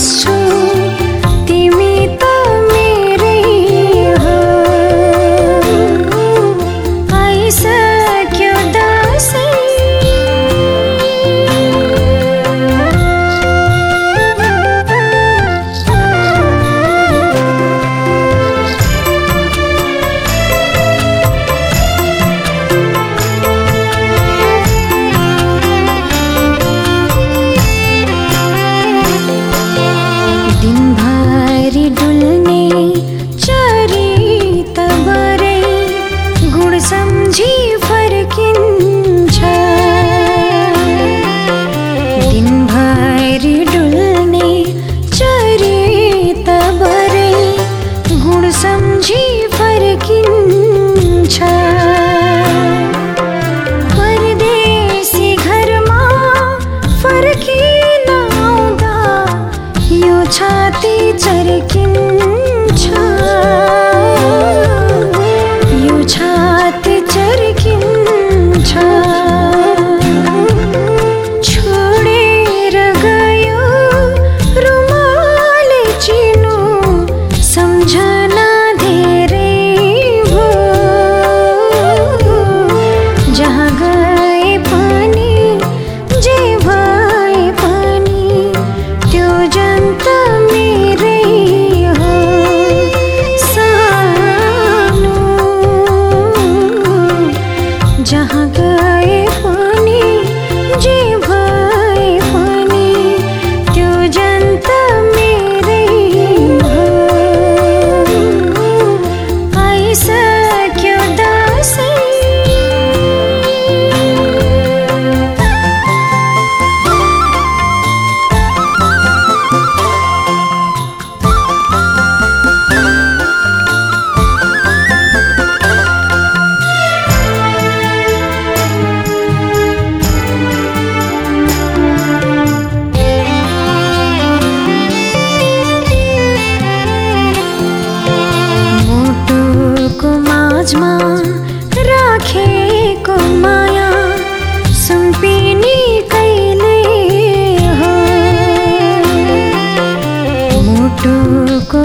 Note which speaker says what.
Speaker 1: this छाती चर्किन्छ मुटुको